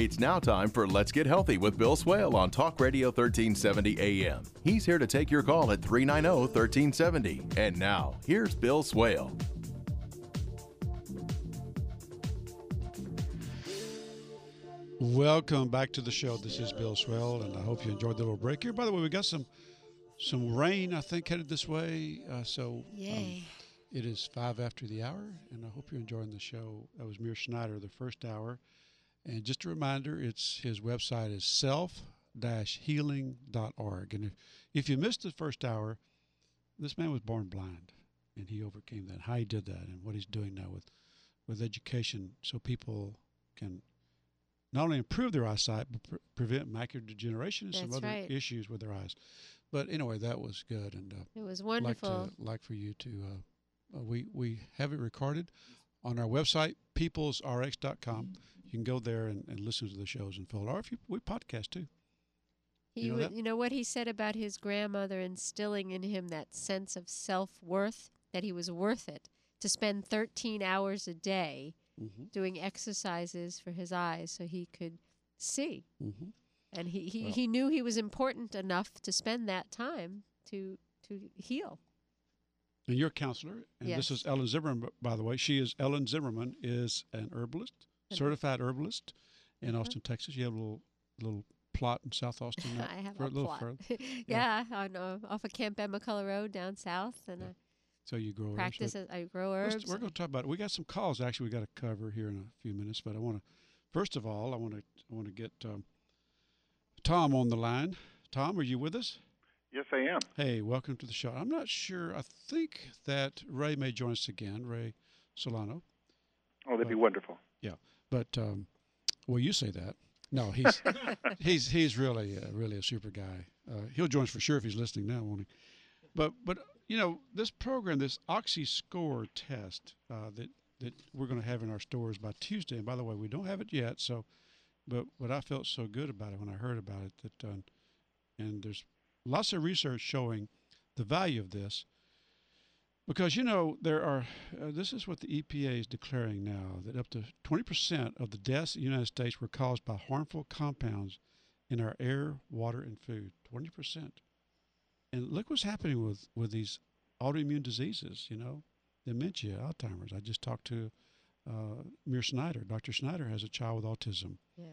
It's now time for Let's Get Healthy with Bill Swail on Talk Radio 1370 AM. He's here to take your call at 390 1370. And now, here's Bill Swail. Welcome back to the show. This is Bill Swail, and I hope you enjoyed the little break here. By the way, we got some some rain, I think, headed this way. Uh, so Yay. Um, it is five after the hour, and I hope you're enjoying the show. That was Meir Schneider, the first hour. And just a reminder, it's his website is self-healing.org. And if, if you missed the first hour, this man was born blind, and he overcame that. How he did that, and what he's doing now with with education, so people can not only improve their eyesight but pre- prevent macular degeneration and some other right. issues with their eyes. But anyway, that was good, and uh, It was like wonderful. to like for you to uh, uh, we we have it recorded on our website peoplesrx.com. You can go there and, and listen to the shows in full, or if you we podcast too. He, you know that? you know what he said about his grandmother instilling in him that sense of self worth, that he was worth it to spend 13 hours a day Mm-hmm. doing exercises for his eyes so he could see. Mm-hmm. And he, he, Well- he knew he was important enough to spend that time to to heal. And you're a counselor, and this is Ellen Zimmerman. By the way, she is Ellen Zimmerman is an herbalist. Certified herbalist in Mhm. Austin, Texas. You have a little little plot in South Austin. I have for a little plot. further. yeah, on uh, off of Camp McCulloch Road down south, and Yeah. I So you grow practice. So it. I grow let's- herbs. We're going to talk about it. We got some calls actually. We got to cover here in a few minutes, but I want to first of all I want to I want to get um, Tom on the line. Tom, are you with us? Yes, I am. Hey, welcome to the show. I'm not sure. I think that Ray may join us again, Ray Solano. Oh, that'd be Well- wonderful. But um, well, you say that. No, he's he's he's really uh, really a super guy. Uh, he'll join us for sure if he's listening now, won't he? But but you know this program, this Oxy Score test uh, that that we're going to have in our stores by Tuesday. And by the way, we don't have it yet. So, but what I felt so good about it when I heard about it that uh, and there's lots of research showing the value of this. Because you know there are, uh, this is what the EPA is declaring now that up to 20% of the deaths in the United States were caused by harmful compounds in our air, water, and food. 20%. And look what's happening with with these autoimmune diseases. You know, dementia, Alzheimer's. I just talked to uh, Meir Schneider. Dr. Schneider has a child with autism yeah.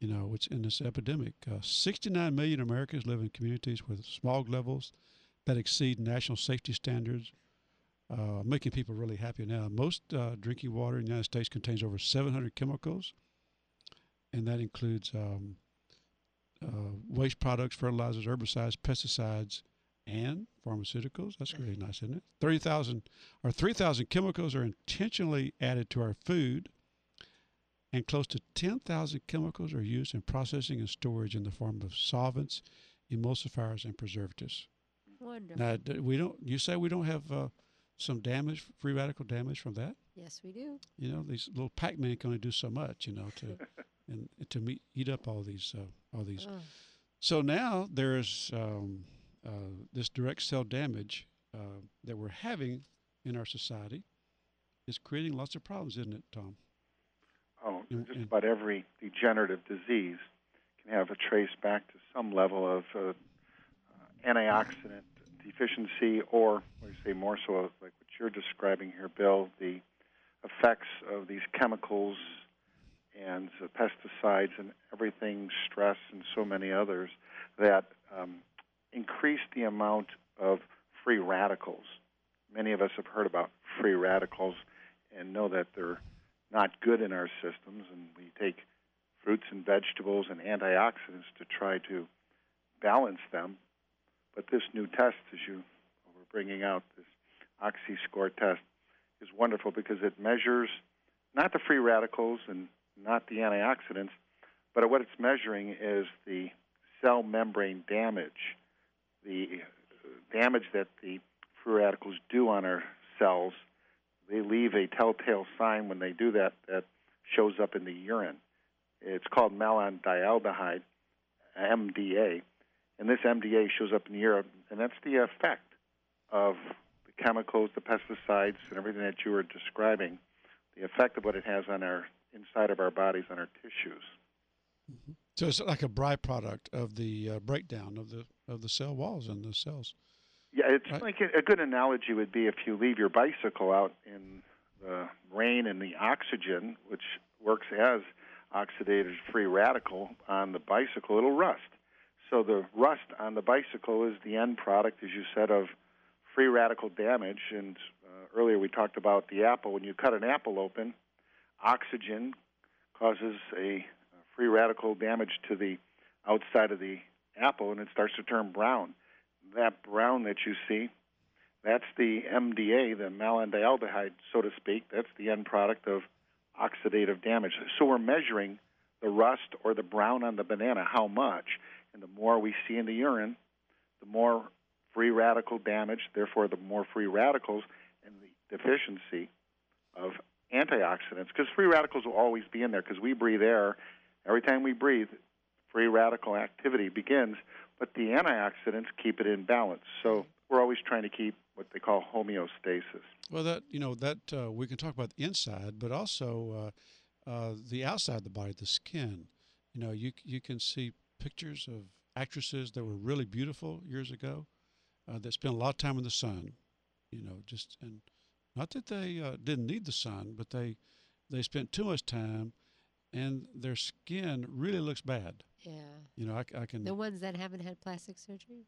you know, it's in this epidemic, uh, 69 million Americans live in communities with smog levels that exceed national safety standards, uh, making people really happy now. Most uh, drinking water in the United States contains over 700 chemicals, and that includes um, uh, waste products, fertilizers, herbicides, pesticides, and pharmaceuticals. That's really nice, isn't it? 30,000 or 3,000 chemicals are intentionally added to our food and close to 10,000 chemicals are used in processing and storage in the form of solvents, emulsifiers, and preservatives. Wonderful. Now, we don't. You say we don't have uh, some damage, free radical damage from that? yes, we do. You know, these little Pac-Man can only do so much. You know, to and to meet, eat up all these uh, all these. Oh, So now there's um, uh, this direct cell damage uh, that we're having in our society is creating lots of problems, isn't it, Tom? Oh, And- just and- about every degenerative disease can have a trace back to some level of uh, antioxidant deficiency, or, you say, more so like what you're describing here, Bill, the effects of these chemicals and the pesticides and everything, stress, and so many others that um, increase the amount of free radicals. Many of us have heard about free radicals and know that they're not good in our systems, and we take fruits and vegetables and antioxidants to try to balance them. But this new test, as you were bringing out, this OxyScore test, is wonderful because it measures not the free radicals and not the antioxidants, but what it's measuring is the cell membrane damage, the damage that the free radicals do on our cells. They leave a telltale sign when they do that that shows up in the urine. It's called malondialdehyde, MDA, and this MDA shows up in the urine, and that's the effect of the chemicals, the pesticides, and everything that you were describing. The effect of what it has on our inside of our bodies, on our tissues. So it's like a byproduct of the uh, breakdown of the of the cell walls and the cells. Yeah, it's Right. like a, a good analogy would be if you leave your bicycle out in the rain and the oxygen, which works as oxidative free radical on the bicycle, it'll rust. So the rust on the bicycle is the end product, as you said, of free radical damage. And uh, earlier we talked about the apple. When you cut an apple open, oxygen causes a free radical damage to the outside of the apple, and it starts to turn brown. That brown that you see, that's the MDA, the malondialdehyde, so to speak. That's the end product of oxidative damage. So we're measuring the rust or the brown on the banana, how much. And the more we see in the urine, the more free radical damage, therefore, the more free radicals and the deficiency of antioxidants. Because free radicals will always be in there because we breathe air. Every time we breathe, free radical activity begins, but the antioxidants keep it in balance. So we're always trying to keep what they call homeostasis. Well, that you know that uh, we can talk about the inside, but also uh, uh, the outside of the body, the skin. You know, you you can see pictures of actresses that were really beautiful years ago uh, that spent a lot of time in the sun. You know, just and not that they uh, didn't need the sun, but they they spent too much time, and their skin really looks bad. Yeah. You know, I, I can The ones that haven't had plastic surgery.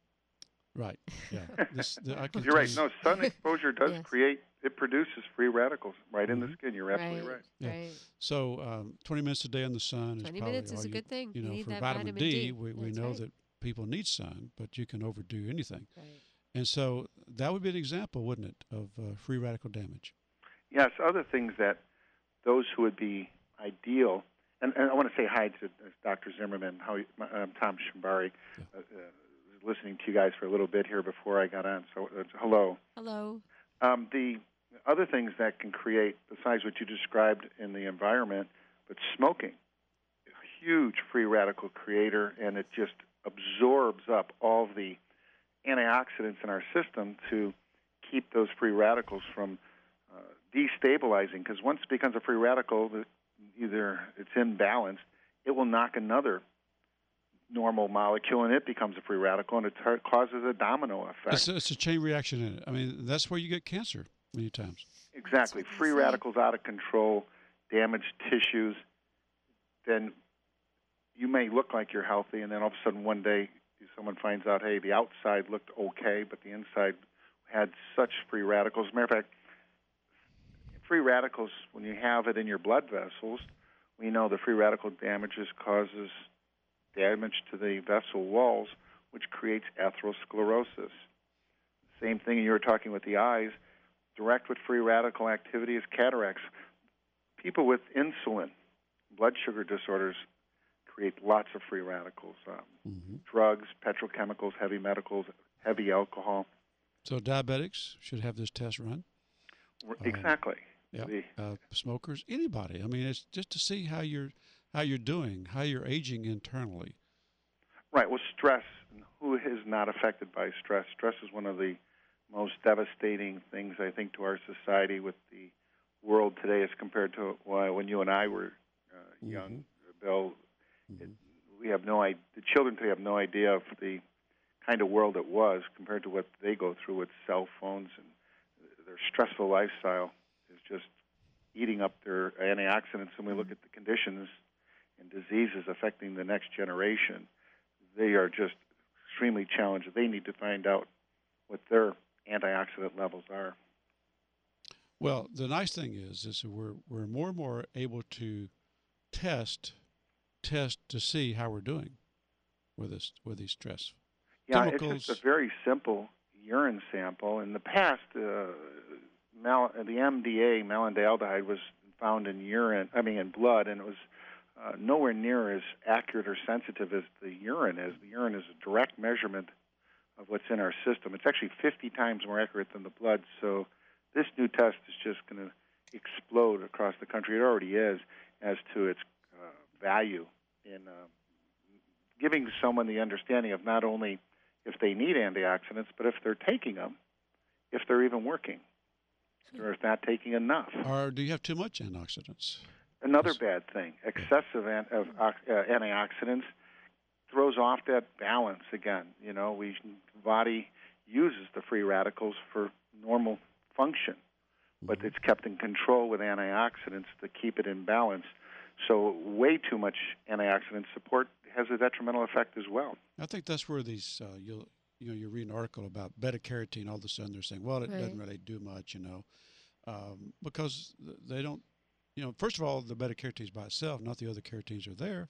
Right. Yeah, this, the, I can You're right. No, sun exposure does Yes. create, it produces free radicals right in the Mhm. skin. You're absolutely right. Yeah. Right. So um, 20 minutes a day in the sun is 20 probably minutes is a you- good thing. You You know, need for that vitamin, vitamin D, D. we, we That's know right. that people need sun, but you can overdo anything. Right. And so that would be an example, wouldn't it, of uh, free radical damage? Yes, other things that those who would be ideal, and, and I want to say hi to uh, Dr. Zimmerman, how you- my- I'm Tom Shimbari, Yeah. uh, uh, was listening to you guys for a little bit here before I got on. So, uh, hello. Hello. Um, the other things that can create, besides what you described in the environment, but smoking, a huge free radical creator, and it just absorbs up all the antioxidants in our system to keep those free radicals from uh, destabilizing. Because once it becomes a free radical, either it's imbalanced, it will knock another normal molecule, and it becomes a free radical, and it tar- causes a domino effect. It's, a- it's a chain reaction in it. I mean, that's where you get cancer many times. Exactly. Free radicals out of control, damaged tissues, then you may look like you're healthy, and then all of a sudden one day someone finds out, hey, the outside looked okay, but the inside had such free radicals. As a matter of fact, free radicals, when you have it in your blood vessels, we know the free radical damages causes damage to the vessel walls, which creates atherosclerosis. Same thing you were talking with the eyes direct with free radical activity is cataracts. People with insulin, blood sugar disorders, create lots of free radicals. Um, hmm drugs, petrochemicals, heavy metals, heavy alcohol. So diabetics should have this test run. Um, exactly. Yeah. Uh, smokers, anybody. I mean, it's just to see how you're how you're doing, how you're aging internally. Right. Well, stress. Who is not affected by stress? Stress is one of the most devastating things I think to our society with the world today as compared to why when you and I were uh, mm-hmm. young. Bill, mm-hmm. it, we have no idea. The children today have no idea of the kind of world it was compared to what they go through with cell phones and their stressful lifestyle is just eating up their antioxidants. And we look mm-hmm. at the conditions and diseases affecting the next generation. They are just extremely challenged. They need to find out what their antioxidant levels are. Well, the nice thing is, is that we're we're more and more able to test test to see how we're doing with this with these stress. Yeah, it's Chemicals. just a very simple urine sample. In the past, uh, mal- the MDA, malondialdehyde, was found in urine. I mean, in blood, and it was uh, nowhere near as accurate or sensitive as the urine is. The urine is a direct measurement of what's in our system. It's actually 50 times more accurate than the blood. So this new test is just going to explode across the country. It already is as to its uh, value in uh, giving someone the understanding of not only if they need antioxidants, but if they're taking them, if they're even working, or if not taking enough. Or do you have too much antioxidants? Another Yes. bad thing, excessive an, of uh, antioxidants throws off that balance again. You know, we the body uses the free radicals for normal function, but Mm-hmm. it's kept in control with antioxidants to keep it in balance. So way too much antioxidant support has a detrimental effect as well. I think that's where these uh, you'll you know you read an article about beta carotene. All of a sudden they're saying, well, it doesn't really do much, you know, um, because they don't. You know, first of all, the beta carotenes by itself, not the other carotenes are there.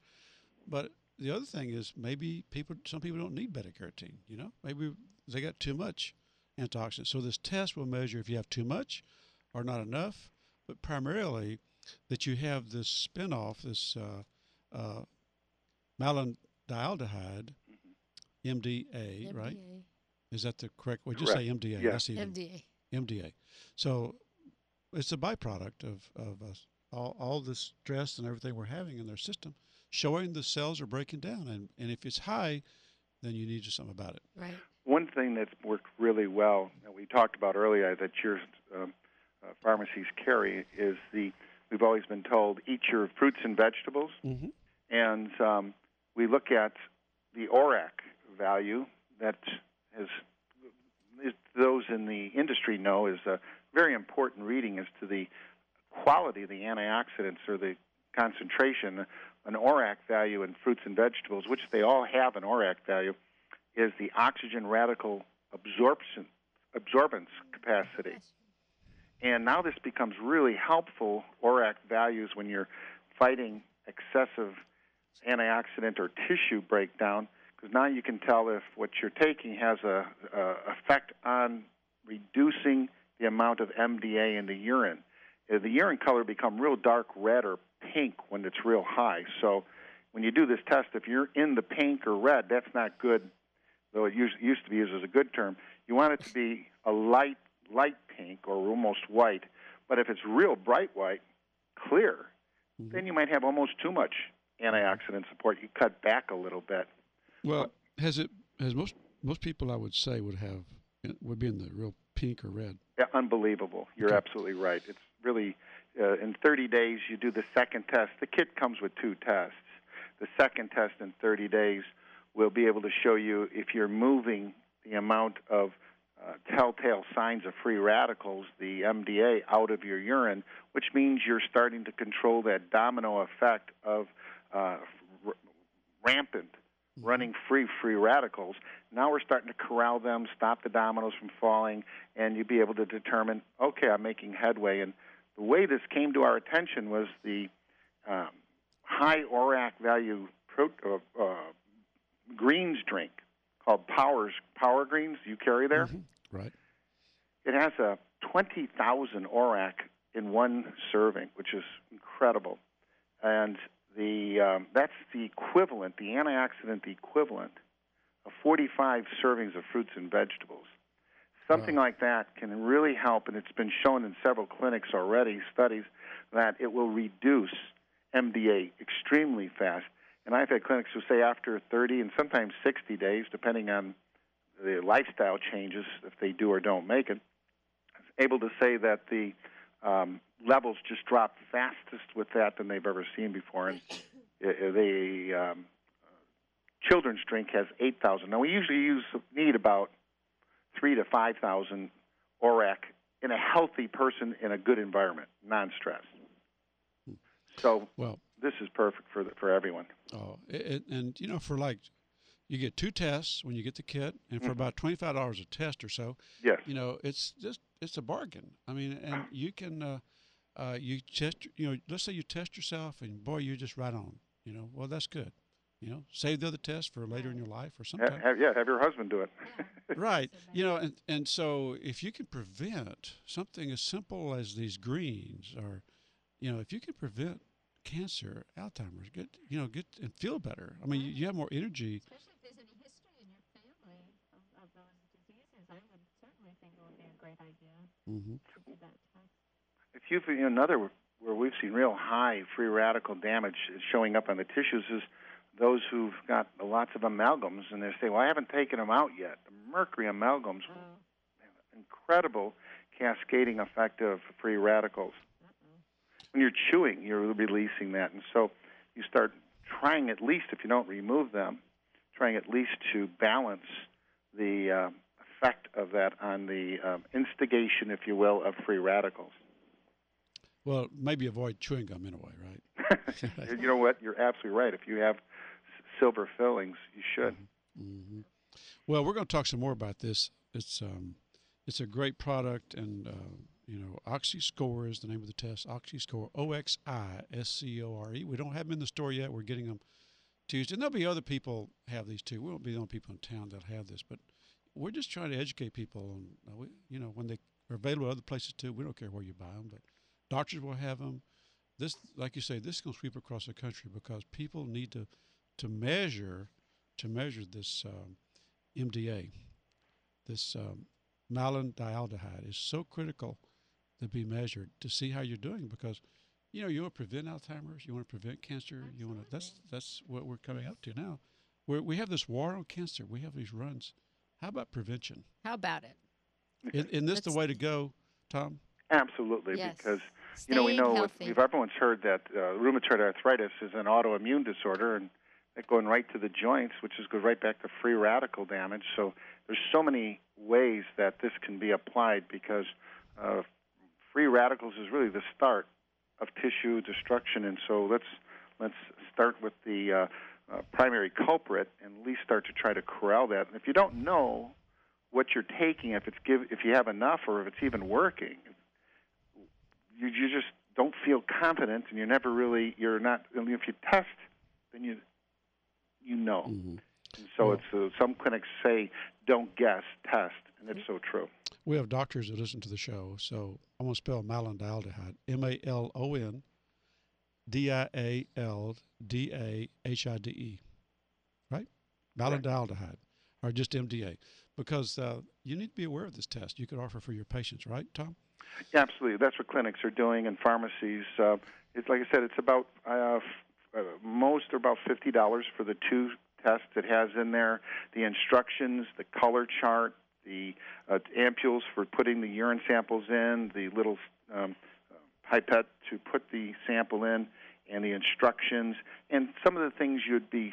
But the other thing is maybe people, some people don't need beta carotene. You know, maybe they got too much antioxidant. So this test will measure if you have too much or not enough, but primarily that you have this spin-off, this uh, uh, malondialdehyde, MDA, right? Is that the correct? Well, just say MDA. Yeah. That's even MDA. MDA. So it's a byproduct of of us all all the stress and everything we're having in their system, showing the cells are breaking down, and and if it's high, then you need to do something about it. Right. One thing that's worked really well that we talked about earlier that your um, uh, pharmacies carry is the we've always been told eat your fruits and vegetables, Mm-hmm. and um, we look at the ORAC value that is those in the industry know is a very important reading as to the quality of the antioxidants or the concentration. An ORAC value in fruits and vegetables, which they all have an ORAC value, is the oxygen radical absorption absorbance capacity. And now this becomes really helpful ORAC values when you're fighting excessive antioxidant or tissue breakdown, because now you can tell if what you're taking has a, a effect on reducing the amount of MDA in the urine. Uh, The urine color become real dark red or pink when it's real high. So when you do this test, if you're in the pink or red, that's not good. Though it used, used to be used as a good term, you want it to be a light light pink or almost white. But if it's real bright white, clear, then you might have almost too much antioxidant support. You cut back a little bit. Well, has it has most most people I would say would have would be in the real pink or red. Yeah, unbelievable. You're Okay. absolutely right. It's really uh, in 30 days you do the second test. The kit comes with two tests. The second test in 30 days will be able to show you if you're moving the amount of uh, telltale signs of free radicals, the MDA, out of your urine, which means you're starting to control that domino effect of uh, r- rampant running free free radicals. Now we're starting to corral them, stop the dominoes from falling, and you'll be able to determine, okay, I'm making headway. And the way this came to our attention was the um, high ORAC value pro- uh, uh, greens drink called Powers Power Greens. You carry there. Mhm. Right. It has a 20,000 ORAC in one serving, which is incredible. And the um, that's the equivalent, the antioxidant equivalent of 45 servings of fruits and vegetables. Something like that can really help, and it's been shown in several clinics already, studies, that it will reduce MDA extremely fast. And I've had clinics who say after 30 and sometimes 60 days, depending on the lifestyle changes, if they do or don't make it, able to say that the um, levels just drop fastest with that than they've ever seen before. And uh, the um, children's drink has 8,000. Now we usually use need about three to 5,000 ORAC in a healthy person in a good environment, non-stress. So Well, this is perfect for the, for everyone. oh, it, and you know, for like, you get two tests when you get the kit, and for Mhm. about twenty five dollars a test or so, Yes. you know, it's just it's a bargain. I mean, and you can, uh, uh, you test, you know, let's say you test yourself, and boy, you're just right on. You know, well, that's good. You know, save the other test for later in your life or something. sometime. have, yeah, have your husband do it. right you know and, and so if you can prevent something as simple as these greens or you know if you can prevent cancer alzheimer's get you know get and feel better i mean you, you have more energy Especially if there's any history in your family of, of those diseases, I would certainly think it would be a great idea mm-hmm. to do that test. If you've another where we've seen real high free radical damage showing up on the tissues is those who've got lots of amalgams, and they say, "Well, I haven't taken them out yet." The mercury amalgams, incredible cascading effect of free radicals. uh-oh. when you're chewing, you're releasing that, and so you start trying at least if you don't remove them, trying at least to balance the uh, effect of that on the um, instigation, if you will, of free radicals. Well, maybe avoid chewing gum anyway, right? you know what? You're absolutely right. If you have silver fillings, you should. hmm Well, we're going to talk some more about this. It's um, it's a great product, and uh, you know, OxyScore is the name of the test. OxyScore, O X I S C O R E. We don't have them in the store yet. We're getting them Tuesday, and there'll be other people have these too. We won't be the only people in town that have this, but we're just trying to educate people And uh, we, you know, when they are available at other places too. We don't care where you buy them, but doctors will have them. This, like you say, this is going to sweep across the country because people need to to measure to measure this um, MDA, this um, malondialdehyde is so critical to be measured to see how you're doing because you know you want to prevent Alzheimer's, you want to prevent cancer, you want to that's that's what we're coming up to now. we we have this war on cancer. We have these runs. How about prevention? How about it? Is, isn't this the way to go, Tom? Absolutely, Yes. because you know we know healthy. we've everyone's heard that uh, rheumatoid arthritis is an autoimmune disorder, and that going right to the joints, which is goes right back to free radical damage. So there's so many ways that this can be applied because uh, free radicals is really the start of tissue destruction, and so let's let's start with the uh, uh, primary culprit and at least start to try to corral that. And if you don't know what you're taking, if it's give, if you have enough, or if it's even working, you you just don't feel confident, and you're never really you're not. If you test, then you you know. Mm-hmm. And so Well- it's uh, some clinics say don't guess, test, and it's so true. We have doctors that listen to the show, so I'm going to spell malondialdehyde M A L O N D I A L D A H I D E, right? Malondialdehyde, or just MDA, because uh, you need to be aware of this test. You could offer for your patients, right, Tom? Yeah, absolutely. That's what clinics are doing and pharmacies. Uh, it's like I said, it's about uh, uh, most are about fifty dollars for the two tests. It has in there the instructions, the color chart, the uh, ampules for putting the urine samples in, the little um, pipette to put the sample in, and the instructions, and some of the things you'd be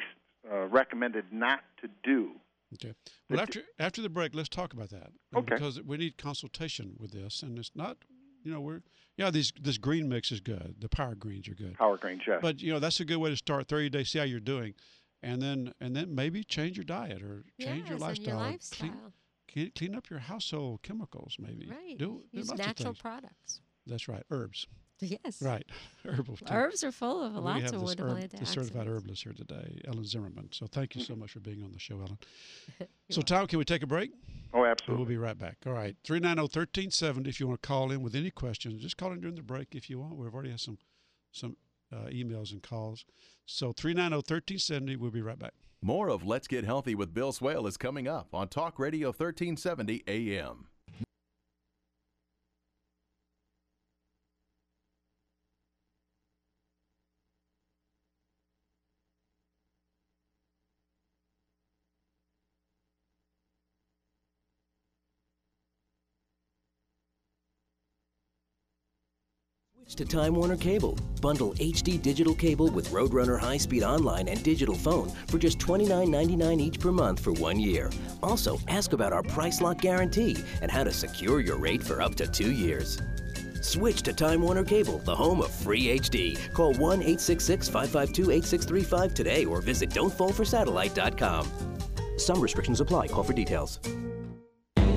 uh, recommended not to do. Okay. Well, after after the break, let's talk about that. Okay. Because we need consultation with this, and it's not, you know, we're yeah, these this green mix is good. The power greens are good. Power Grain, yes. But you know that's a good way to start 30 days, see how you're doing, and then and then maybe change your diet or change your Yes, and lifestyle. Your Clean, lifestyle. clean, clean up your household chemicals, maybe. Right. Do, do Use natural products. That's right. Herbs. Yes. Right. Herbal. too. Herbs are full of we lots have of this wonderful herb, the certified antioxidants. herbalist here today, Ellen Zimmerman. So thank you so much for being on the show, Ellen. You're so Tom, can we take a break? oh, absolutely. We'll be right back. All right. 390-1370 if you want to call in with any questions. Just call in during the break if you want. We've already had some some uh, emails and calls. So 390-1370. We'll be right back. More of Let's Get Healthy with Bill Swail is coming up on Talk Radio 1370 AM. To Time Warner Cable. Bundle HD digital cable with Roadrunner high speed online and digital phone for just $29.99 each per month for one year. Also, ask about our price lock guarantee and how to secure your rate for up to two years. Switch to Time Warner Cable, the home of free HD. Call 1 866 552 8635 today or visit don'tfallforsatellite.com. Some restrictions apply. Call for details.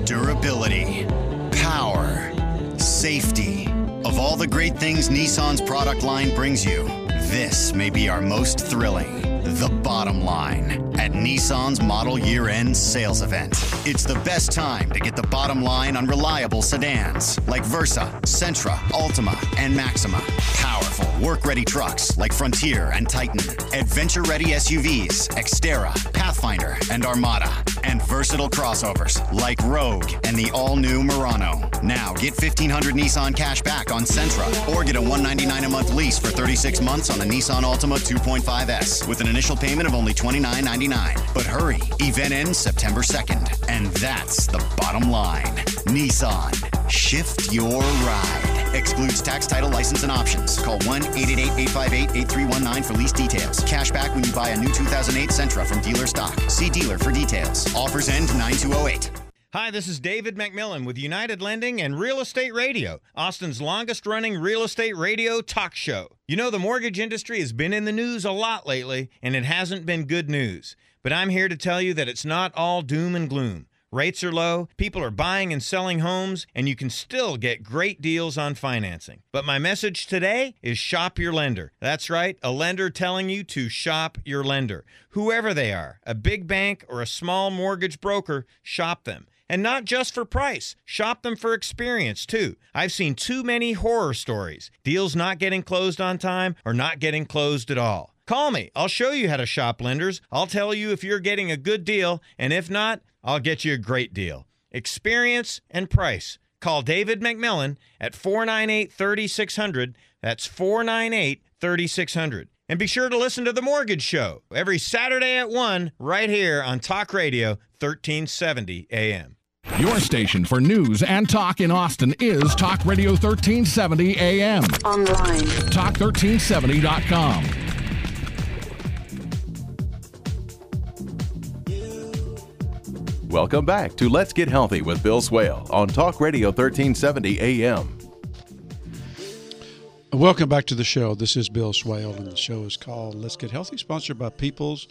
Durability, power, safety. Of all the great things Nissan's product line brings you, this may be our most thrilling. The bottom line at Nissan's model year end sales event. It's the best time to get the bottom line on reliable sedans like Versa, Sentra, Altima, and Maxima. Powerful, work ready trucks like Frontier and Titan. Adventure ready SUVs, Xterra, Pathfinder, and Armada. And versatile crossovers like Rogue and the all new Murano. Now get 1500 Nissan cash back on Sentra or get a 199 a month lease for 36 months on the Nissan Altima 2.5S with an initial payment of only $29.99. But hurry, event ends September 2nd. And that's the bottom line. Nissan, shift your ride. Excludes tax, title, license, and options. Call 1 888 858 8319 for lease details. Cash back when you buy a new 2008 Sentra from dealer stock. See dealer for details. Offers end 9208. Hi, this is David McMillan with United Lending and Real Estate Radio, Austin's longest running real estate radio talk show. You know, the mortgage industry has been in the news a lot lately, and it hasn't been good news. But I'm here to tell you that it's not all doom and gloom. Rates are low, people are buying and selling homes, and you can still get great deals on financing. But my message today is shop your lender. That's right, a lender telling you to shop your lender. Whoever they are, a big bank or a small mortgage broker, shop them. And not just for price. Shop them for experience, too. I've seen too many horror stories. Deals not getting closed on time or not getting closed at all. Call me. I'll show you how to shop lenders. I'll tell you if you're getting a good deal, and if not, I'll get you a great deal. Experience and price. Call David McMillan at 498 3600. That's 498 3600. And be sure to listen to The Mortgage Show every Saturday at 1 right here on Talk Radio 1370 AM. Your station for news and talk in Austin is Talk Radio 1370 AM. Online. Talk1370.com. Welcome back to Let's Get Healthy with Bill Swail on Talk Radio 1370 AM. Welcome back to the show. This is Bill Swail, and the show is called Let's Get Healthy, sponsored by People's,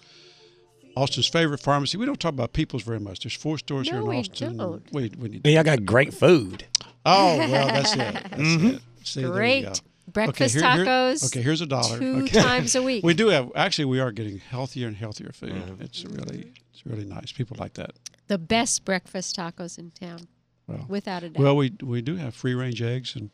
Austin's favorite pharmacy. We don't talk about People's very much. There's four stores here No, in we Austin. don't. Wait, we need. Yeah, I got great food. Oh well, that's it. That's Mhm. it. See, Great go. breakfast here- here- tacos. okay, here's a dollar. two Okay. times a week. We do have actually we are getting healthier and healthier food. It's really it's really nice. People like that. the best breakfast tacos in town, Well, without a doubt. well, we we do have free range eggs and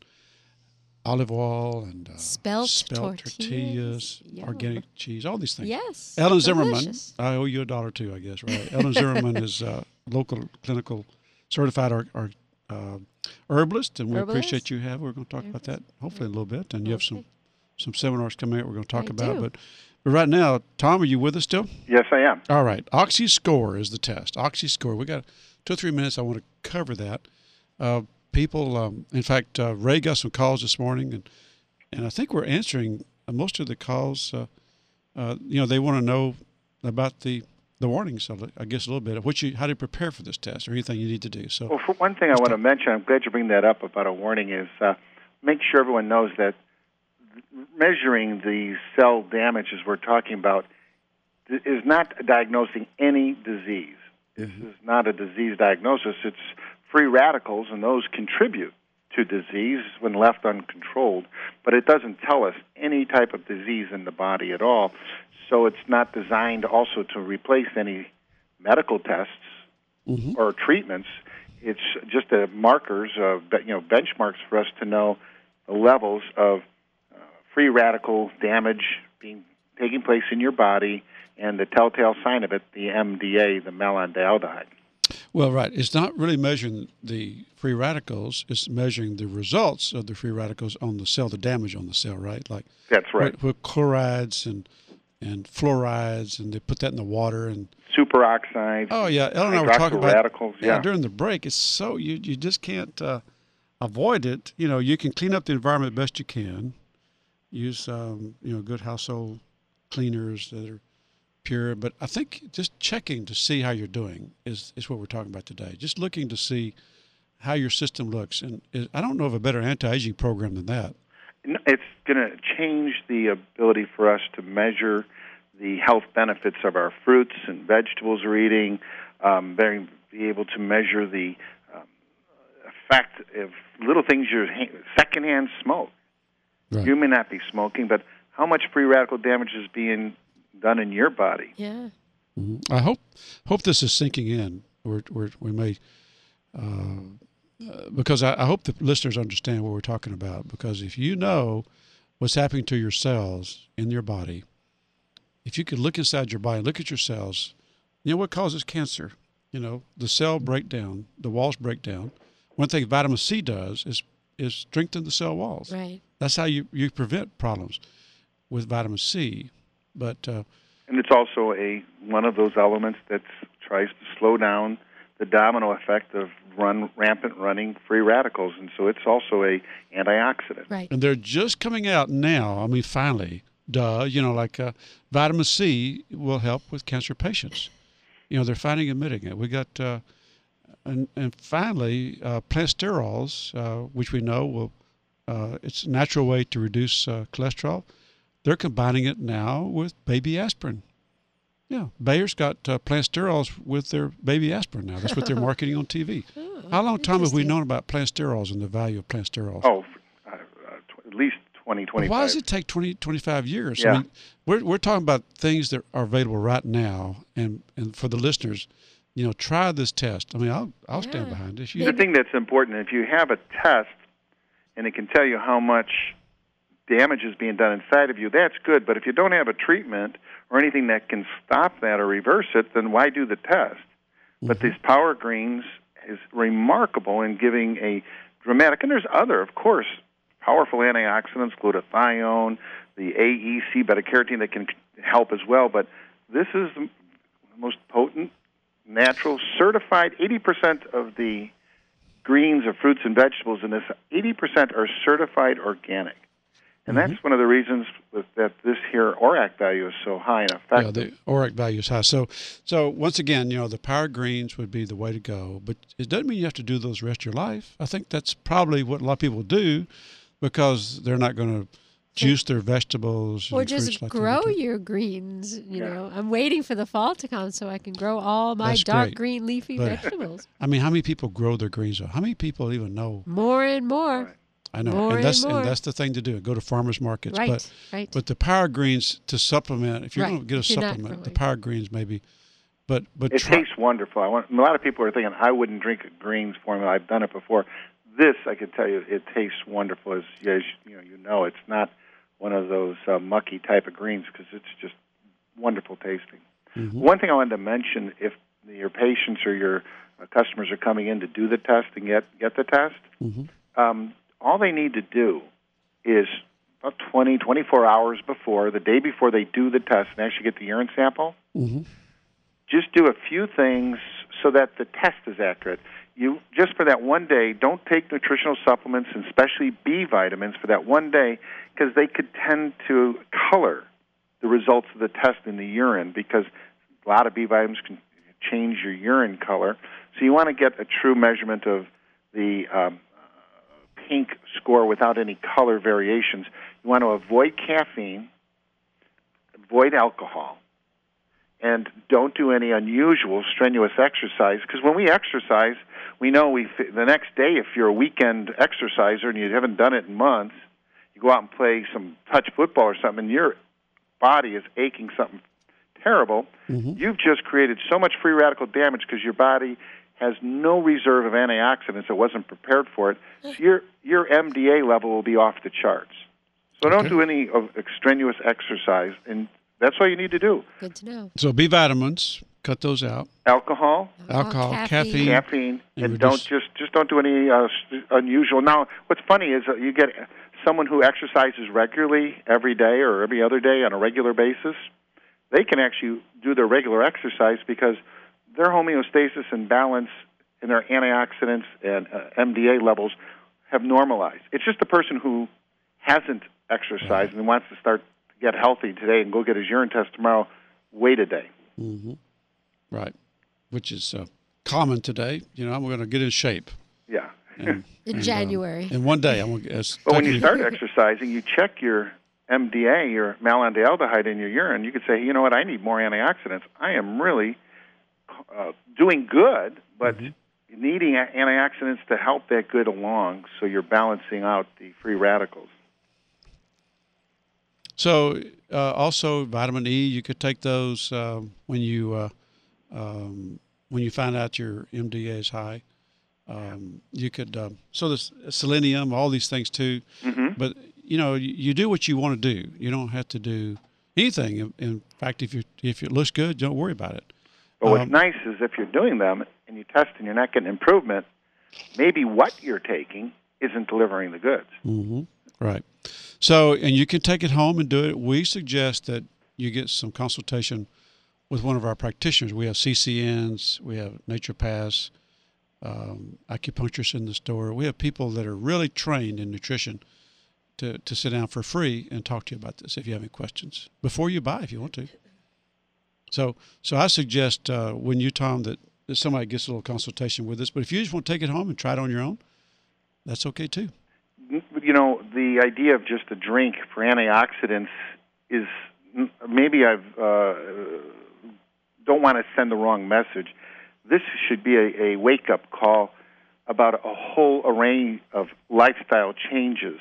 olive oil and uh, Spelt tortillas, tortillas. Organic cheese, all these things. Yes, Ellen Zimmerman. I owe you a dollar too, I guess, right? Ellen Zimmerman is a local clinical certified or, or uh, herbalist, and we Herbalist. appreciate you have. We're going to talk about that hopefully a little bit, and you have some some seminars coming up. We're going to talk I about, do. but right now, Tom, are you with us still? Yes, I am. All right. Oxy score is the test. Oxy score. We got two or three minutes. I want to cover that. Uh, people, um, in fact, uh, Ray got some calls this morning, and and I think we're answering uh, most of the calls. Uh, uh, you know, they want to know about the the warnings. So I guess a little bit of what you how to prepare for this test or anything you need to do. So Well, for one thing, I want to mention, I'm glad you bring that up about a warning, is uh, make sure everyone knows that measuring the cell damages we're talking about is not diagnosing any disease. Mm-hmm. This is not a disease diagnosis. It's free radicals, and those contribute to disease when left uncontrolled, but it doesn't tell us any type of disease in the body at all. So it's not designed also to replace any medical tests mm-hmm. or treatments. It's just a markers of you know benchmarks for us to know the levels of free radical damage being taking place in your body and the telltale sign of it, the MDA, the malondialdehyde. Well, right. It's not really measuring the free radicals. It's measuring the results of the free radicals on the cell, the damage on the cell, right? Like That's right. With, chlorides and and fluorides, and they put that in the water. And Superoxides. oh yeah, Ellen and I were talking about radicals. Yeah. during the break. It's so you you just can't uh, avoid it. You know, you can clean up the environment best you can. Use um, you know good household cleaners that are pure. But I think just checking to see how you're doing is, is what we're talking about today. Just looking to see how your system looks. And is, I don't know of a better anti-aging program than that. It's going to change the ability for us to measure the health benefits of our fruits and vegetables we're eating, um, be able to measure the um, effect of little things you're ha- secondhand smoke. Right. You may not be smoking, but how much free radical damage is being done in your body? Yeah. Mhm. I hope hope this is sinking in. We're, we're, we may, uh, uh, because I, I hope the listeners understand what we're talking about. Because if you know what's happening to your cells in your body, if you could look inside your body, look at your cells, you know what causes cancer? You know the cell breakdown, the walls break down. One thing vitamin C does is is strengthen the cell walls. Right. That's how you, you prevent problems with vitamin C. But uh, And it's also a one of those elements that tries to slow down the domino effect of run rampant running free radicals, and so it's also a antioxidant. Right. And they're just coming out now. I mean, finally, duh. You know, like uh, vitamin C will help with cancer patients. You know, they're finally admitting it. We got, uh, and and finally, uh, plant sterols, uh, which we know will, uh, it's a natural way to reduce uh, cholesterol. They're combining it now with baby aspirin. Yeah, Bayer's got uh, plant sterols with their baby aspirin now. That's what they're marketing on TV. Oh, How long time have we known about plant sterols and the value of plant sterols? Oh, uh, uh, tw- at least 20, But 25. why does it take 20, 25 years? Yeah. I mean, we're, we're talking about things that are available right now. And, and for the listeners, you know, try this test. I mean, I'll, I'll stand behind this. You The You, thing that's important, if you have a test and it can tell you how much damage is being done inside of you, that's good. But if you don't have a treatment or anything that can stop that or reverse it, then why do the test? But Mm-hmm. these Power Greens is remarkable in giving a dramatic, and there's other, of course, powerful antioxidants, glutathione, the AEC beta carotene that can help as well. But this is the most potent, natural, certified. 80% of the greens or fruits and vegetables in this, 80% are certified organic. And Mm-hmm. that's one of the reasons that this here ORAC value is so high and yeah, the ORAC value is high. So, so once again, you know, the power greens would be the way to go. But it doesn't mean you have to do those the rest of your life. I think that's probably what a lot of people do because they're not going to juice their vegetables Or and just fruits like grow your greens. You Yeah. know, I'm waiting for the fall to come so I can grow all my That's dark great. green leafy But- vegetables. I mean, how many people grow their greens? Though? How many people even know? More and more. Right. I know, More and and that's more. and that's the thing to do. Go to farmers markets, right. but right. but the power greens to supplement. If you're Right, going to get a you're supplement, the power greens maybe. But but It try, tastes wonderful. I want, a lot of people are thinking I wouldn't drink a greens formula. I've done it before. This, I can tell you, it tastes wonderful. As, as you know, you know, it's not one of those uh, mucky type of greens because it's just wonderful tasting. Mhm. One thing I wanted to mention: if your patients or your uh, customers are coming in to do the test and get get the test, Mhm. um, all they need to do is about 20, 24 hours before, the day before they do the test and actually get the urine sample, Mhm. just do a few things so that the test is accurate. You just for that one day, don't take nutritional supplements and especially B vitamins for that one day because they could tend to color the results of the test in the urine because a lot of B vitamins can change your urine color. So you want to get a true measurement of the um, pink score without any color variations. You want to avoid caffeine, avoid alcohol, and don't do any unusual strenuous exercise because when we exercise, we know we the next day if you're a weekend exerciser and you haven't done it in months, you go out and play some touch football or something, and your body is aching something terrible. Mhm. You've just created so much free radical damage because your body has no reserve of antioxidants. It wasn't prepared for it. So your your MDA level will be off the charts. So don't do any of extraneous exercise, and that's all you need to do. Good to know. So B vitamins, cut those out. Alcohol, Alcohol, caffeine. caffeine, And and, don't just just don't do any uh, unusual. Now, what's funny is that you get someone who exercises regularly every day or every other day on a regular basis. They can actually do their regular exercise because their homeostasis and balance in their antioxidants and uh, MDA levels have normalized. It's just the person who hasn't exercised and wants to start to get healthy today and go get his urine test tomorrow. Wait a day. hmm Right, which is uh, common today. You know, I'm going to get in shape. Yeah. And, In and, um, January. and one day I'm going to. But when you start exercising, you check your MDA, your malondialdehyde in your urine. You could say, you know what, I need more antioxidants. I am really uh, doing good, but needing antioxidants to help that good along, so you're balancing out the free radicals. So uh, also vitamin E, you could take those um, when you uh, um, when you find out your MDA is high. Um, you could um, so there's selenium, all these things too. hmm But you know, you, you do what you want to do. You don't have to do anything. In, in fact, if you if it looks good, don't worry about it. But what's Um, nice is if you're doing them and you test and you're not getting improvement, maybe what you're taking isn't delivering the goods. hmm Right. So, and you can take it home and do it. We suggest that you get some consultation with one of our practitioners. We have CCNs, we have naturopaths, um, acupuncturists in the store. We have people that are really trained in nutrition to, to sit down for free and talk to you about this if you have any questions before you buy if you want to. So so I suggest uh, when you Tom that, that somebody gets a little consultation with us. But if you just want to take it home and try it on your own, that's okay too. You know, the idea of just a drink for antioxidants is maybe I've uh, don't want to send the wrong message. This should be a, a wake up call about a whole array of lifestyle changes.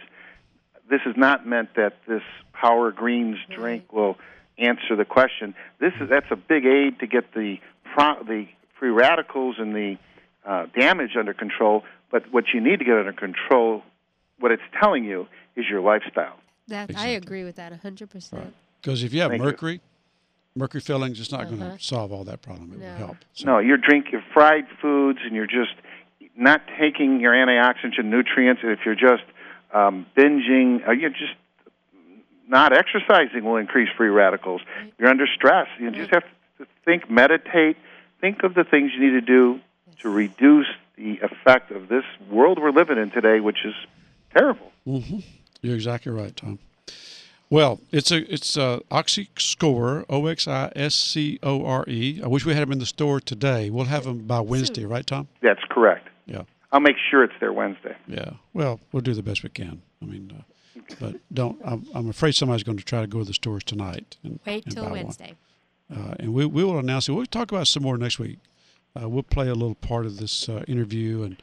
This is not meant that this Power Greens drink will answer the question. This is that's a big aid to get the pro, the free radicals and the uh, damage under control. But what you need to get under control, what it's telling you, is your lifestyle. That I agree with that hundred percent. Because if you have Thank you. mercury, mercury fillings, it's not going Uh-huh. to solve all that problem. It No. will help. So, No, you're drinking fried foods and you're just not taking your antioxidants and nutrients. If you're just um, binging, uh, you're just not exercising will increase free radicals. You're under stress. You just have to think, meditate, think of the things you need to do to reduce the effect of this world we're living in today, which is terrible. hmm You're exactly right, Tom. Well, it's a it's a OxiScore, O X I S C O R E. I wish we had them in the store today. We'll have them by Wednesday, right, Tom? That's correct. Yeah. I'll make sure it's there Wednesday. Yeah. Well, we'll do the best we can. I mean, uh, but don't. I'm, I'm afraid somebody's going to try to go to the stores tonight. And, Wait and till buy one. Wednesday. Uh, and we, we will announce it. We'll talk about it some more next week. Uh, we'll play a little part of this uh, interview and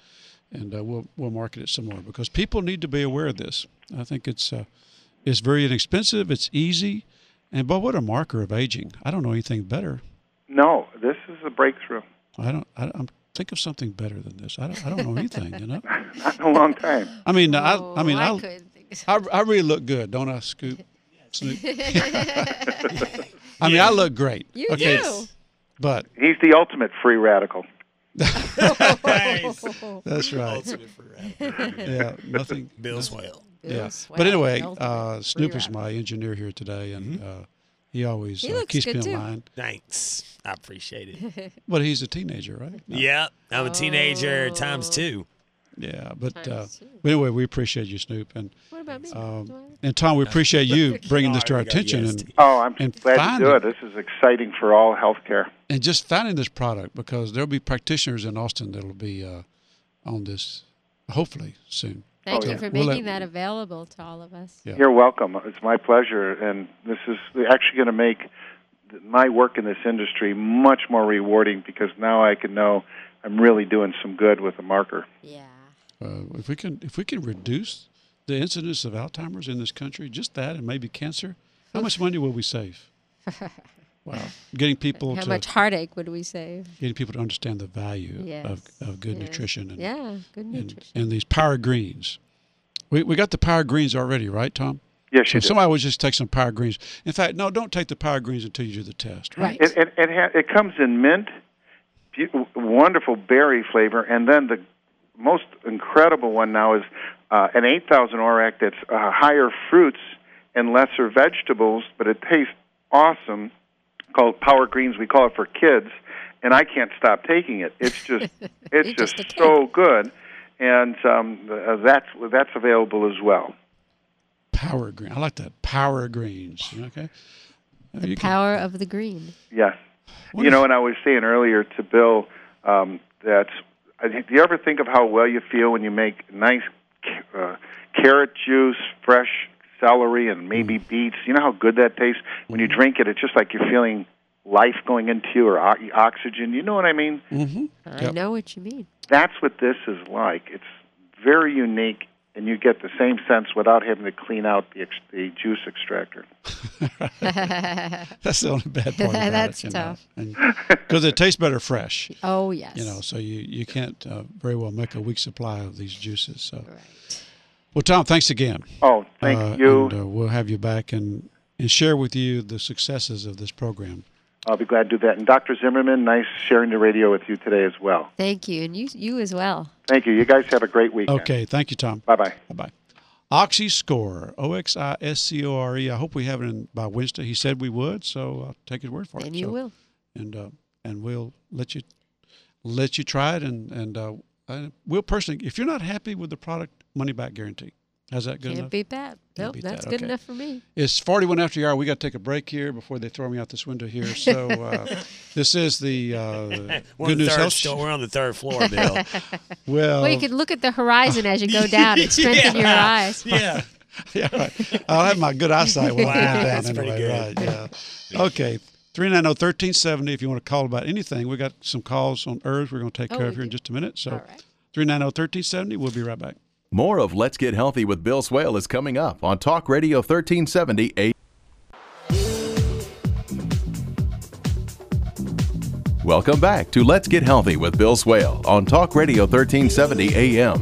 and uh, we'll we'll market it some more because people need to be aware of this. I think it's uh, it's very inexpensive. It's easy, and but what a marker of aging. I don't know anything better. No, this is a breakthrough. I don't. I, I'm think of something better than this. I don't. I don't know anything. You know. Not in a long time. I mean, Oh, I. I mean, I I. couldn't think of I, I really look good, don't I, Scoop? Snoop. I mean, I look great. You okay, do. but He's the ultimate free radical. Nice. that's right. Ultimate. Yeah, nothing. Bill Swail. Yeah, Swell, but anyway, uh, Snoop is my engineer here today, and uh, he always He uh, keeps me in too. line. Thanks. I appreciate it. But he's a teenager, right? No. Yep. I'm a teenager times two. Yeah, but uh, but anyway, we appreciate you, Snoop, and What about me? um, and Tom, we appreciate you bringing this to our Sorry, we got attention and Oh, I'm And glad to do it. it. This is exciting for all healthcare. and just finding this product because there'll be practitioners in Austin that'll be uh, on this hopefully soon. Thank Oh, you yeah. for We'll let- making that available to all of us. Yeah. You're welcome. It's my pleasure, and this is actually going to make my work in this industry much more rewarding because now I can know I'm really doing some good with a marker. Yeah. Uh, if we can if we can reduce the incidence of Alzheimer's in this country, just that, and maybe cancer, how much money will we save? Wow, getting people How to much heartache would we save? getting people to understand the value Yes. of, of good yes. nutrition and, Yeah, good and nutrition. and these power greens. We we got the power greens already, right, Tom? Yes, So you if do. somebody would just take some power greens. In fact, no, don't take the power greens until you do the test. Right. It, it, it, ha- it comes in mint, beau- wonderful berry flavor, and then the most incredible one now is uh, an 8,000 ORAC that's uh, higher fruits and lesser vegetables, but it tastes awesome. Called Power Greens, we call it for kids, and I can't stop taking it. It's just it's just, just so good, and um, uh, that's that's available as well. Power green. I like that. Power greens. Okay. Uh, you can- Power of the green. Yes. What you if- know, and I was saying earlier to Bill um, that I think- do you ever think of how well you feel when you make nice uh, carrot juice, fresh celery, and maybe Mm. beets? You know how good that tastes when you drink it. It's just like you're feeling life going into you or o- oxygen. You know what I mean? Mhm. I Yep. know what you mean. That's what this is like. It's very unique, and you get the same sense without having to clean out the, ex- the juice extractor. That's the only bad part about That's it. tough. Because it tastes better fresh. oh yes. You know, so you, you can't uh, very well make a week supply of these juices. So, Right. well, Tom, thanks again. Oh, thank Uh, you. And uh, we'll have you back and, and share with you the successes of this program. I'll be glad to do that. And Dr. Zimmerman, nice sharing the radio with you today as well. Thank you, and you you as well. Thank you. You guys have a great weekend. Okay, thank you, Tom. Bye bye. Bye bye. OxiScore, O X I S C O R E. I hope we have it in by Wednesday. He said we would, so I'll take his word for it. And you So- will. and uh, and we'll let you let you try it and and uh, uh, we'll personally, if you're not happy with the product, money back guarantee. How's that good Can't enough? beat that. Nope, beat that's that, good okay. enough for me. It's 41 after the hour. We got to take a break here before they throw me out this window here. So uh, this is the uh, Good the News third Health sto- we're on the third floor, Bill. Well, Well, you can look at the horizon as you go down and strengthen your eyes. yeah. yeah, right. I'll have my good eyesight when I Wow, get down pretty anyway. good. Right, yeah. Okay. 390-1370 if you want to call about anything. We got some calls on herbs we're going to take Oh, care of here in just a minute. So All right. 390-1370, we'll be right back. More of Let's Get Healthy with Bill Swail is coming up on Talk Radio 1370 AM. Welcome back to Let's Get Healthy with Bill Swail on Talk Radio 1370 AM.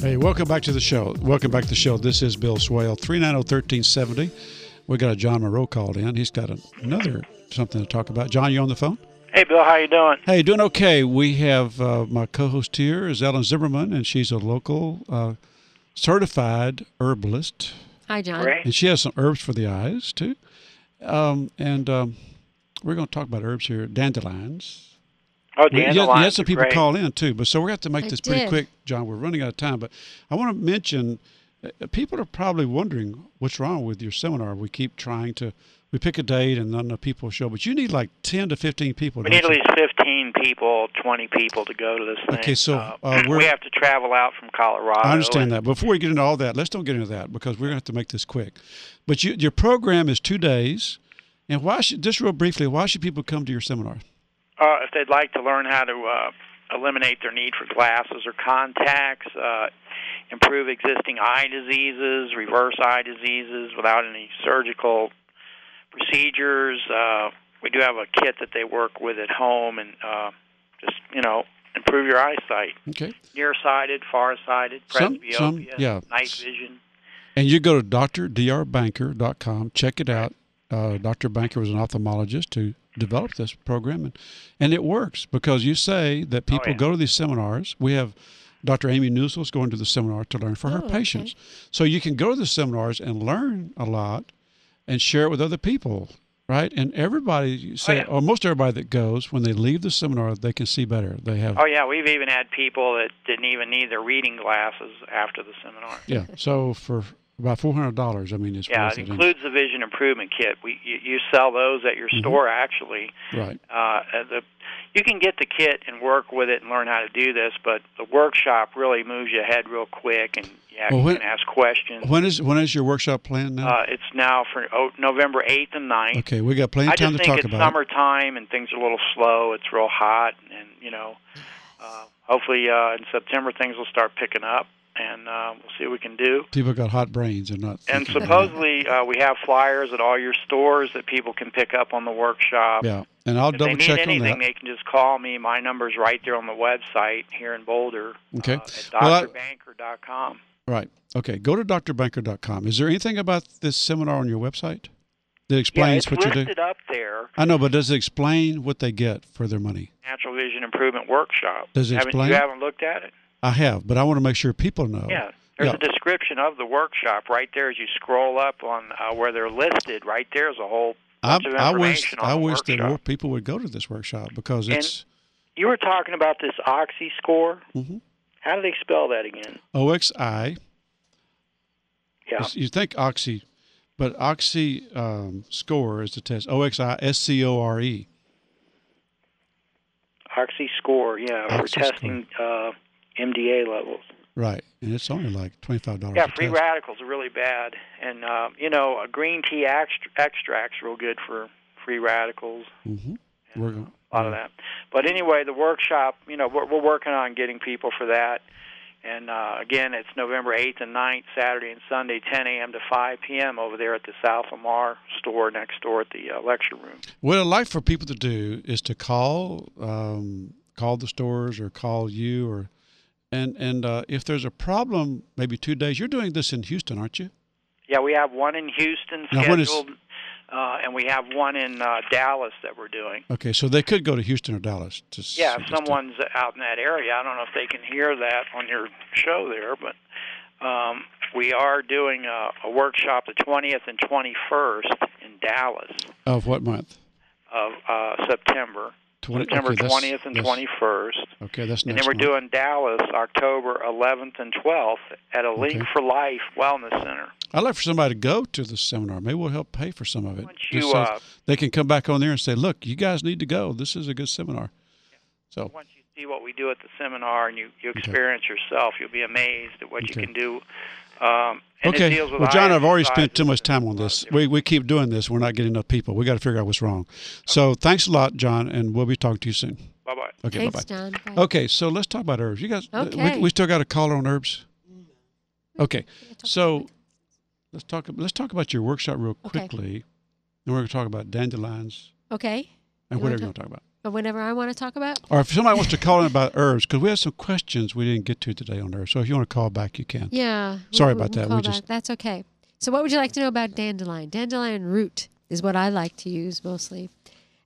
Hey, welcome back to the show. Welcome back to the show. This is Bill Swail, 390-1370. We got a John Moreau called in. He's got another something to talk about. John, you on the phone? Hey, Bill, how you doing? Hey, doing okay. We have uh, my co-host here is Ellen Zimmerman, and she's a local uh, certified herbalist, Hi, John. Great. and she has some herbs for the eyes too. Um, and um, we're going to talk about herbs here. Dandelions. Oh, We- you had- dandelions. You had some people great. call in too, but so we're going to have to make I this pretty quick, John. We're running out of time, but I want to mention people are probably wondering what's wrong with your seminar. We keep trying to. We pick a date and not enough people show, but you need like ten to fifteen people. We need at least 15 people, 20 people to go to this thing. Okay, so, Uh, uh, we have to travel out from Colorado. I understand and- that. Before we get into all that, let's don't get into that because we're going to have to make this quick. But you, your program is two days, and why should just real briefly, why should people come to your seminar? Uh, if they'd like to learn how to uh, eliminate their need for glasses or contacts, uh, improve existing eye diseases, reverse eye diseases without any surgical procedures, uh, we do have a kit that they work with at home and uh, just, you know, improve your eyesight. Okay, Nearsighted, farsighted, Some- presbyopia, some- yeah. night vision. and you go to drdrbanker.com, check it out. Uh, Dr. Banker was an ophthalmologist who developed this program, and, and it works because you say that people Oh, yeah. go to these seminars. We have Dr. Amy Newsell's going to the seminar to learn for her Oh, okay. patients. So you can go to the seminars and learn a lot and share it with other people, right? And everybody you say, yeah. or most everybody that goes, when they leave the seminar, they can see better. They have, Oh yeah, we've even had people that didn't even need their reading glasses after the seminar. yeah. So for about four hundred dollars, I mean, it's Yeah, worth it it. includes the vision improvement kit. We you, you sell those at your Mhm. store actually. right. Uh, uh, the you can get the kit and work with it and learn how to do this, but the workshop really moves you ahead real quick, and yeah, Well, you when- can ask questions. When is when is your workshop planned now? Uh, it's now for oh, November eighth and 9th. okay, we got plenty I of time just to think talk it's about. it. summertime and things are a little slow. It's real hot, and you know, uh, hopefully uh, in September things will start picking up, and uh, we'll see what we can do. People got hot brains and not. And it. supposedly uh, we have flyers at all your stores that people can pick up on the workshop. Yeah, and I'll if double check on anything, that. they can just call me. My number's right there on the website here in Boulder. Okay. Uh, at Well, drbanker.com. Right. Okay. Go to drbanker.com. Is there anything about this seminar on your website that explains yeah, what you do? listed up there. I know, but does it explain what they get for their money? Natural Vision Improvement Workshop. Does it haven't, explain You haven't looked at it? I have, but I want to make sure people know. Yeah. There's Yeah. a description of the workshop right there as you scroll up on uh, where they're listed. Right there's a whole I, I wish I wish that more people would go to this workshop because And- it's You were talking about this Oxy score. Mhm. How do they spell that again? OXI. Yeah. You think Oxy, but Oxy um, score is the test. OXI S C O R E. Oxy score, yeah, for Oxy score. testing uh, MDA levels. Right, and it's only like twenty five dollars. Yeah, free radicals are really bad, and uh, you know, a green tea extra- extract's real good for free radicals. Mm-hmm. We're. A lot of that. But anyway, the workshop, you know, we're, we're working on getting people for that. And uh, again, it's November 8th and 9th, Saturday and Sunday, 10 a.m. to 5 p.m. over there at the South Lamar store next door at the uh, lecture room. What I'd like for people to do is to call, um, call the stores or call you, or and and uh, if there's a problem, maybe two days. You're doing this in Houston, aren't you? Yeah, we have one in Houston when is- scheduled, uh, and we have one in uh, Dallas that we're doing. Okay, so they could go to Houston or Dallas. To Yeah, if someone's out in that area, I don't know if they can hear that on your show there, but um, we are doing a, a workshop the 20th and 21st in Dallas Of what month? of uh, September. 20 September okay, 20th and 21st. Okay, that's And then we're month. doing Dallas October 11th and 12th at a Link for Life Wellness Center. I'd like for somebody to go to the seminar. Maybe we'll help pay for some of it. you, so uh, they can come back on there and say, "Look, you guys need to go. This is a good seminar." So Once you see what we do at the seminar and you, you experience yourself, you'll be amazed at what you can do. Um, and it okay. deals with Well, John, I've already spent too much time on this. We we keep doing this. We're not getting enough people. We got to figure out what's wrong. So thanks a lot, John, and we'll be talking to you soon. Bye bye. Okay, Thanks, bye John. Bye. Okay, so let's talk about herbs. You guys, Okay. we, we still got a caller on herbs. Okay, so let's talk. Let's talk about your workshop real Okay. quickly. Then we're going to talk about dandelions Okay. and You wanna whatever you want to talk about. Or whenever I want to talk about. Or if somebody wants to call in about herbs, because we have some questions we didn't get to today on herbs. So if you want to call back, you can. Yeah. Sorry we- about we'll that. We just back. That's okay. So, what would you like to know about dandelion? Dandelion root is what I like to use mostly.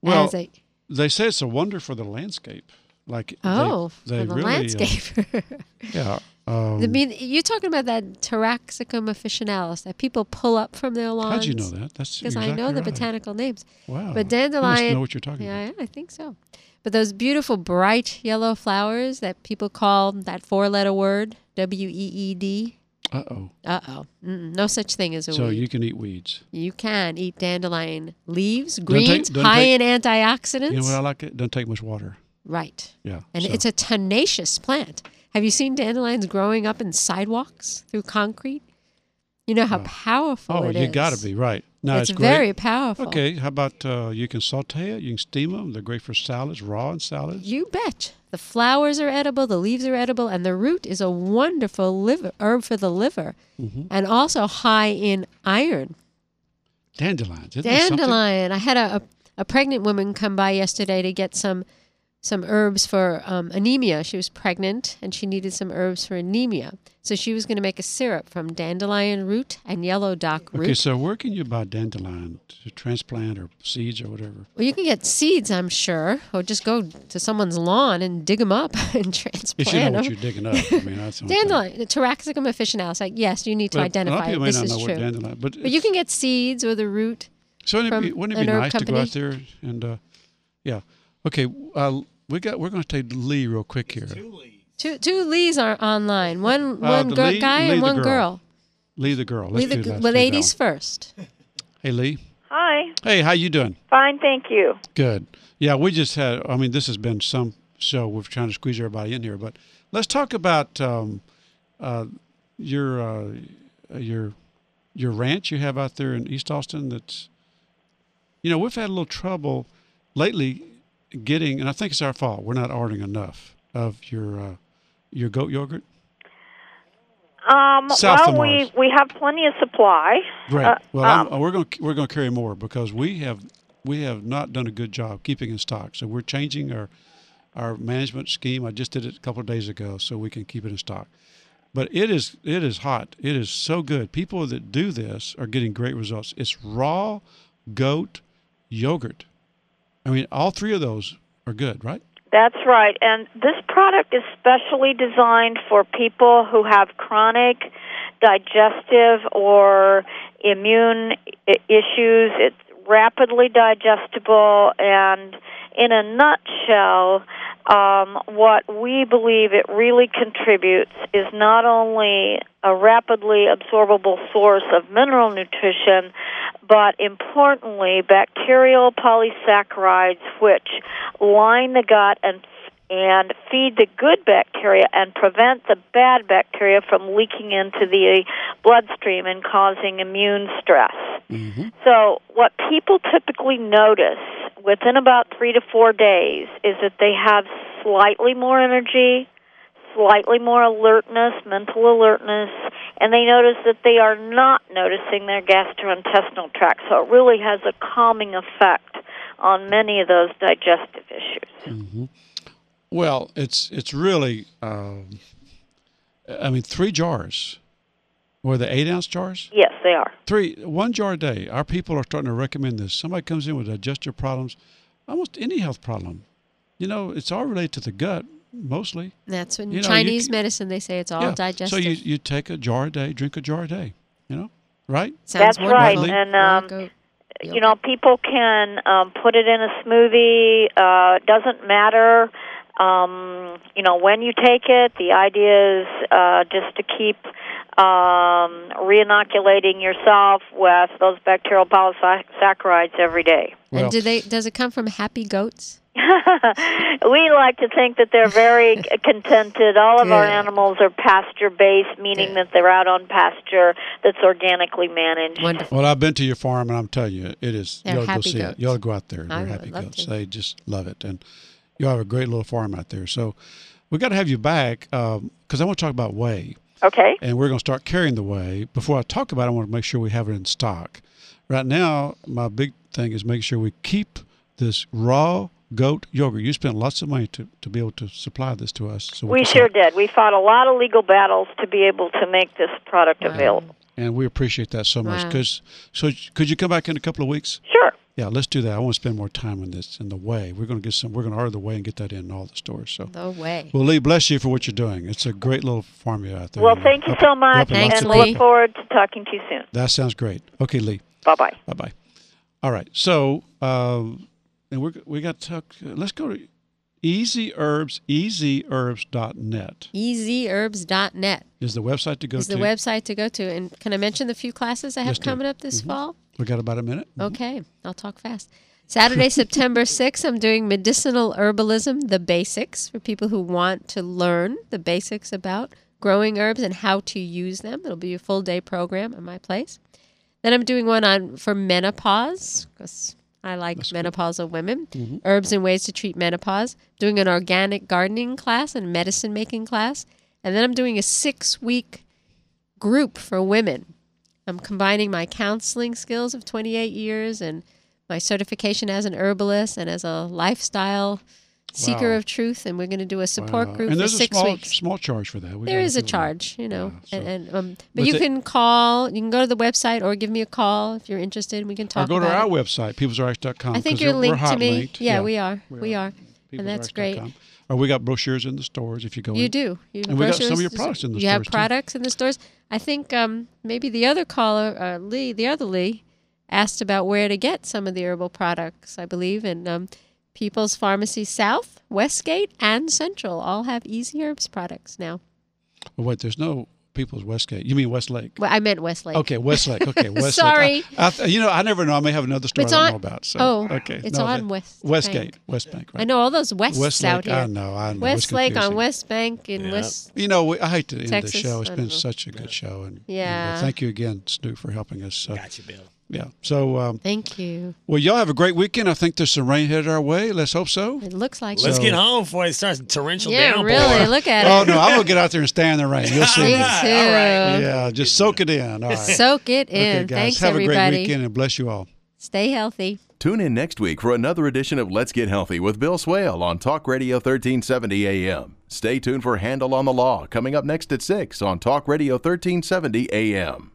well, a, they say it's a wonder for the landscape. Like oh, they, for the really, uh, landscape. yeah. Um, I mean, you're talking about that Taraxacum officinalis that people pull up from their lawns. how'd you know that? That's because I exactly know the botanical names. Wow. But You dandelion. know what you're talking about. yeah, I think so. But those beautiful bright yellow flowers that people call that four-letter word W E E D. Uh oh. Uh oh. No such thing as a So weed. you can eat weeds. You can eat dandelion leaves, greens, don't high take- in antioxidants. You know what I like? It doesn't take much water. right. Yeah. And so- it's a tenacious plant. Have you seen dandelions growing up in sidewalks through concrete? You know how powerful Oh, it you got to be right. No, It's it's, very powerful. Okay, how about uh, you can saute it, you can steam them. They're great for salads, raw and salads. You bet. The flowers are edible, the leaves are edible, and the root is a wonderful liver herb for the liver, Mhm. and also high in iron. Dandelions. Isn't that something? Dandelion. I had a, a, a pregnant woman come by yesterday to get some some herbs for um, anemia. She was pregnant and she needed some herbs for anemia. So she was going to make a syrup from dandelion root and yellow dock root. Okay, so where can you buy dandelion to transplant or seeds or whatever? well, you can get seeds, I'm sure, or just go to someone's lawn and dig them up and transplant If you know what them. you're digging up. I mean, that's the only thing. Dandelion, Taraxacum officinalis. Like, yes, you need to But a lot identify people may This is know what true. dandelion- but you can get seeds or the root. So wouldn't it be, wouldn't it be nice to go company. out there and, uh, yeah. Okay, uh, we got. We're going to take Lee real quick here. Two two Lees are online. One Uh, one the Lee- guy Lee and one girl. girl. Lee the girl. Let's the do that. well, Let's do that ladies first. Hey Lee. Hi. Hey, how you doing? Fine, thank you. Good. Yeah, we just had. I mean, this has been some show. We're trying to squeeze everybody in here, but let's talk about um, uh, your uh, your your ranch you have out there in East Austin. That's you know we've had a little trouble lately getting, and I think it's our fault. We're not ordering enough of your uh, your goat yogurt. Um, South well, we we have plenty of supply. Right. Uh, well, um, we're going to we're going to carry more because we have we have not done a good job keeping in stock. So we're changing our our management scheme. I just did it a couple of days ago, so we can keep it in stock. But it is it is hot. It is so good. People that do this are getting great results. It's raw goat yogurt. I mean, all three of those are good, right? That's right. And this product is specially designed for people who have chronic digestive or immune issues. It's rapidly digestible and in a nutshell, um, what we believe it really contributes is not only a rapidly absorbable source of mineral nutrition, but importantly, bacterial polysaccharides which line the gut and and feed the good bacteria and prevent the bad bacteria from leaking into the bloodstream and causing immune stress. So, what people typically notice within about three to four days is that they have slightly more energy, slightly more alertness, mental alertness, and they notice that they are not noticing their gastrointestinal tract. So, it really has a calming effect on many of those digestive issues. Well, it's it's really. Um, I mean, three jars. Were the eight ounce jars? Yes, they are. Three, one jar a day. Our people are starting to recommend this. Somebody comes in with digestive problems, almost any health problem. You know, it's all related to the gut mostly. That's when You know, Chinese c- medicine they say it's all Yeah. digestive. So you you take a jar a day, drink a jar a day. You know, right? Sounds That's right. wonderful. And um, you know, people can um, put it in a smoothie. Uh, doesn't matter, um, you know, when you take it. The idea is uh, just to keep um, reinoculating yourself with those bacterial polysaccharides every day. and do they? Does it come from happy goats? we like to think that they're very contented. All of our animals are pasture based, meaning that they're out on pasture that's organically managed. Wonderful. Well, I've been to your farm, and I'm telling you, it is. They're you ought to go happy see goats. it. You ought to go out there. I They're would happy love goats. to. They just love it, and you have a great little farm out there. So we got to have you back um, because I want to talk about whey. Okay. And we're going to start carrying the whey. Before I talk about it, I want to make sure we have it in stock. Right now, my big thing is make sure we keep this raw goat yogurt. You spent lots of money to, to be able to supply this to us. So We sure did. We fought a lot of legal battles to be able to make this product available. And we appreciate that so much. Wow. Cause, so could you come back in a couple of weeks? Sure. Yeah, let's do that. I want to spend more time on this in the whey. We're going to get some. We're going to order the whey and get that in all the stores. So The whey. Well, Lee, bless you for what you're doing. It's a great little farm you out there. Well, thank you help- so much, helping lots and of we look people. forward to talking to you soon. That sounds great. Okay, Lee. Bye bye. Bye bye. All right. So, um, and we're, we got to talk. Let's go to Easy Herbs, easyherbs.net EasyHerbs.net is the website to go is to. the website to go to. And can I mention the few classes I have Yes, coming up this Mhm. fall? We got about a minute. Okay, I'll talk fast. Saturday, September 6th, I'm doing medicinal herbalism, the basics, for people who want to learn the basics about growing herbs and how to use them. It'll be a full day program at my place. Then I'm doing one on for menopause because I like menopausal women. Mhm. Herbs and ways to treat menopause. Doing an organic gardening class and medicine making class. And then I'm doing a six week group for women. I'm combining my counseling skills of 28 years and my certification as an herbalist and as a lifestyle seeker Wow. of truth. And we're going to do a support Wow. group and for six a small, weeks. small charge for that. We There a do that. charge, you know, and, and um, but But you the- can call. You can go to the website or give me a call if you're interested. and We can talk. Or go to our it. website, peoplesrx.com. I think you're linked to me. linked. Yeah, we are. We are, and that's great. Or we got brochures in the stores if you go. You in. do. You have and we got some of your products in the You stores have too. products in the stores. I think um, maybe the other caller, uh, Lee, the other Lee, asked about where to get some of the herbal products. I believe, and um, People's Pharmacy South, Westgate, and Central all have Easy Herbs products now. Well, wait, there's no People's Westgate. You mean Westlake? Well, I meant Westlake. Okay, Westlake. Okay, Westlake. Sorry. I, I, you know, I never know. I may have another story It's I don't on- know about. So, oh, okay. it's No, on that- West Westgate. Bank. West Bank, right? I know all those Wests Westlake, out here. I know, I know. It's Westlake on confusing. West Bank and West. You know, we, I hate to end Texas, the show. It's been know. such a good show, and Yeah. and, uh, thank you again, Snoop, for helping us. So, Got you, Bill. Yeah. So, um, Thank you. well, y'all have a great weekend. I think there's some rain headed our way. Let's hope so. It looks like Let's So- get home before it starts torrential Yeah, downpour. really. Look at Oh it. Oh no, I'm gonna get out there and stand in the rain. You'll see. Me me. too. All right. Yeah, just soak it in. All right. Soak it in. Okay, in. guys. Thanks, have a great weekend and bless you all. Stay healthy. Tune in next week for another edition of Let's Get Healthy with Bill Swail on Talk Radio 1370 AM. Stay tuned for Handle on the Law coming up next at 6 on Talk Radio 1370 AM.